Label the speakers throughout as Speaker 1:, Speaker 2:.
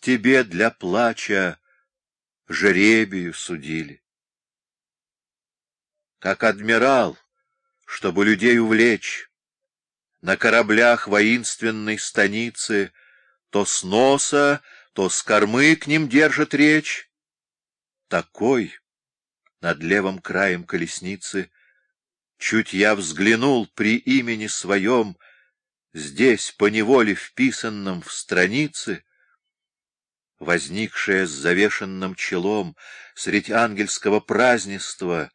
Speaker 1: тебе для плача жеребию судили. Как адмирал, чтобы людей увлечь, на кораблях воинственной станицы то с носа, то с кормы к ним держит речь. Такой над левым краем колесницы чуть я взглянул при имени своем, здесь по неволе вписанном в страницы, возникшая с завешенным челом средь ангельского празднества,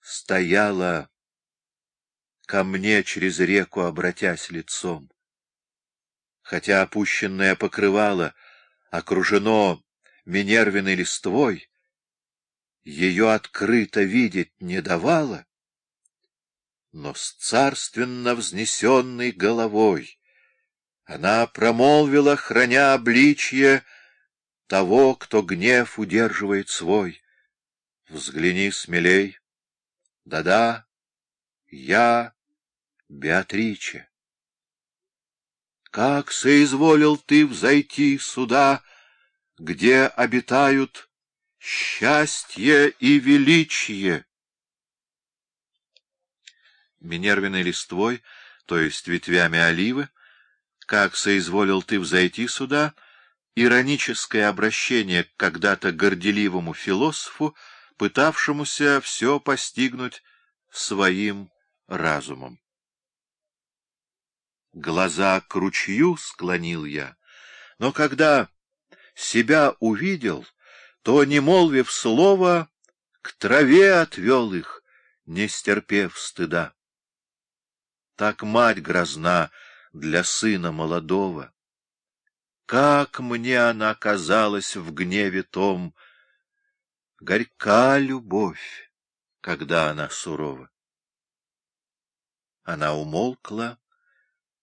Speaker 1: стояла ко мне через реку, обратясь лицом. Хотя опущенное покрывало окружено Минервиной листвой, ее открыто видеть не давало, но с царственно взнесенной головой она промолвила, храня обличье того, кто гнев удерживает свой. Взгляни смелей. Да-да, я Беатриче. Как соизволил ты взойти сюда, где обитают счастье и величие? Минервиной листвой, то есть ветвями оливы, как соизволил ты взойти сюда, ироническое обращение к когда-то горделивому философу, пытавшемуся все постигнуть своим разумом. Глаза к ручью склонил я, но когда себя увидел, то, не молвив слова, к траве отвел их, не стерпев стыда. Так мать грозна для сына молодого. Как мне она казалась в гневе том, горька любовь, когда она сурова. Она умолкла,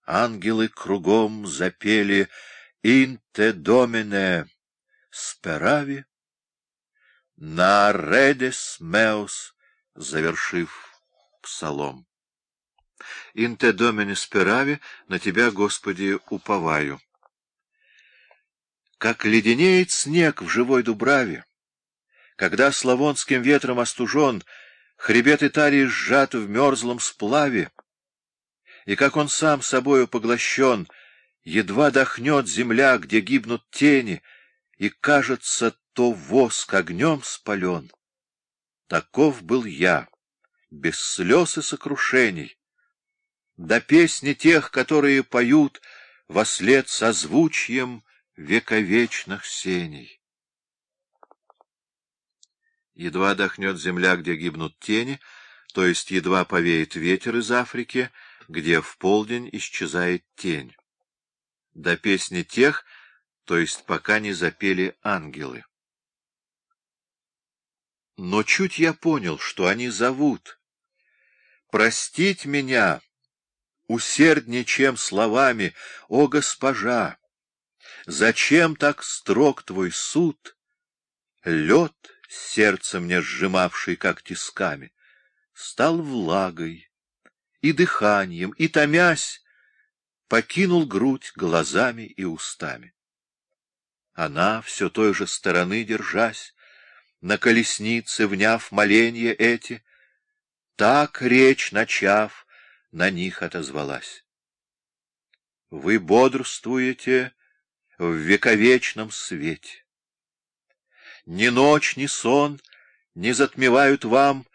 Speaker 1: ангелы кругом запели «Инте домине сперави», «На редес меус», завершив псалом. «Инте домине сперави», «На тебя, Господи, уповаю». Как леденеет снег в живой дубраве, когда славонским ветром остужен, хребет Италии сжат в мерзлом сплаве, и как он сам собою поглощен, едва дохнет земля, где гибнут тени, и, кажется, то воск огнем спален. Таков был я, без слез и сокрушений. До песни тех, которые поют во след созвучием вековечных сеней. Едва дохнет земля, где гибнут тени, то есть едва повеет ветер из Африки, где в полдень исчезает тень. До песни тех, то есть пока не запели ангелы. Но чуть я понял, что они зовут. Простить меня усерднее, чем словами, о госпожа! Зачем так строг твой суд? Лед, сердце мне сжимавший, как тисками, стал влагой и дыханием, и, томясь, покинул грудь глазами и устами. Она, все той же стороны держась, на колеснице, вняв моленья эти, так речь, начав, на них отозвалась. Вы бодрствуете в вековечном свете. Ни ночь, ни сон не затмевают вам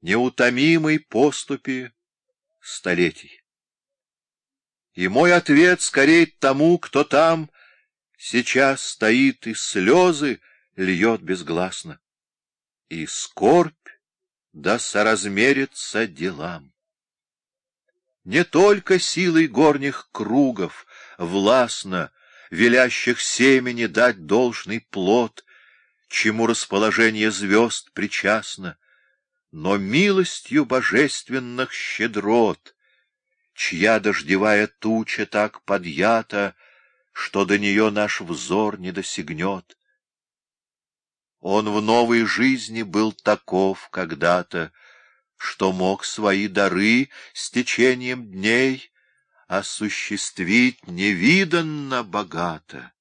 Speaker 1: неутомимой поступи столетий. И мой ответ скорее тому, кто там сейчас стоит и слезы льет безгласно, и скорбь да соразмерится делам. Не только силой горних кругов властно, велящих семени дать должный плод, чему расположение звезд причастно, но милостью божественных щедрот, чья дождевая туча так подъята, что до нее наш взор не досягнет. Он в новой жизни был таков когда-то, что мог свои дары с течением дней осуществить невиданно богато.